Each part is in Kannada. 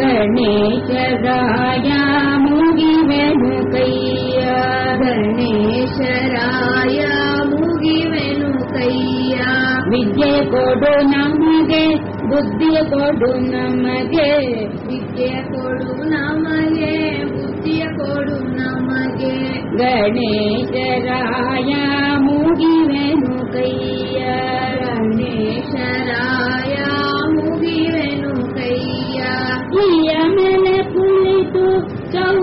ಗಣೇಶರಾಯ ಮುಗಿವೆನು ಕೈಯ ಗಣೇಶರಾಯ ಮುಗಿವೆನು ಕೈಯ ವಿದ್ಯೆ ಕೊಡು ನಮಗೆ ಬುದ್ಧಿ ಕೊಡು ನಮಗೆ ವಿದ್ಯೆ ಕೊಡು ನಮಗೆ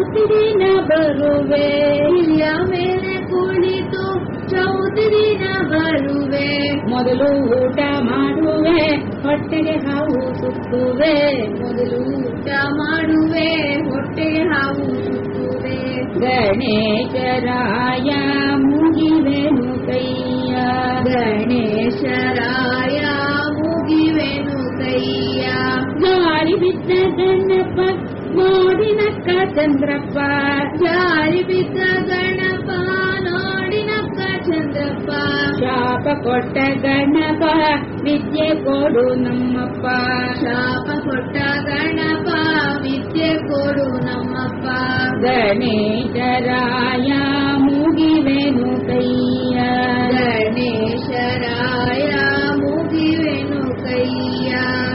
ಚೌತಿರಿನ ಬರುವೆ ಇಲ್ಲಿಯ ಮೇಲೆ ಕುಳಿತು ಚೌತಿ ದಿನ ಬರುವೆ ಮೊದಲು ಊಟ ಮಾಡುವೆ ಹೊಟ್ಟೆಗೆ ಹಾವು ಸುತ್ತುವೆ ಮೊದಲು ಊಟ ಮಾಡುವೆ ಹೊಟ್ಟೆ ಹಾವು ಸುತ್ತುವೆ ಗಣೇಶರಾಯ ಮುಗಿವೆನು ಕೈಯ ಗಣೇಶರಾಯ ಮುಗಿವೆನು ಕೈಯ ಜಾರಿ ಬಿದ್ದ ಗಣಪ ನೋಡಿ ನಕ್ಕ ಚಂದ್ರಪ್ಪ ಜಾರಿ ಬಿದ್ದ ಗಣಪ ನೋಡಿ ನಕ್ಕ ಚಂದ್ರಪ್ಪ ಶಾಪ ಕೊಟ್ಟ ಗಣಪ, ವಿದ್ಯೆ ಕೊಡು ನಮ್ಮಪ್ಪ. ಶಾಪ ಕೊಟ್ಟ ಗಣಪ, ವಿದ್ಯೆ ಕೊಡು ನಮ್ಮಪ್ಪ. ಗಣೇಶರಾಯ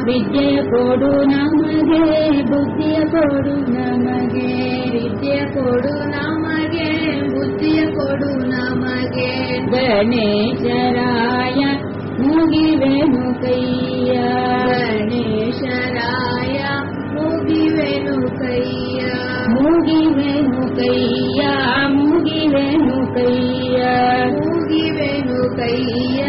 ವಿದ್ಯೆ ಕೊಡು ನಮಗೆ ಬುದ್ಧಿಯ ಕೊಡು ನಮಗೆ ವಿದ್ಯೆ ಕೊಡು ನಮಗೆ ಬುದ್ಧಿಯ ಕೊಡು ನಮಗೆ ಗಣೇಶರಾಯ ಮುಗಿವೆನು ಕೈಯ ಗಣೇಶರಾಯ ಮುಗಿವೆನು ಕೈಯ ಮುಗಿವೆನು ಕೈಯ ಮುಗಿವೆನು ಕೈಯ ಮುಗಿವೆನು ಕೈಯ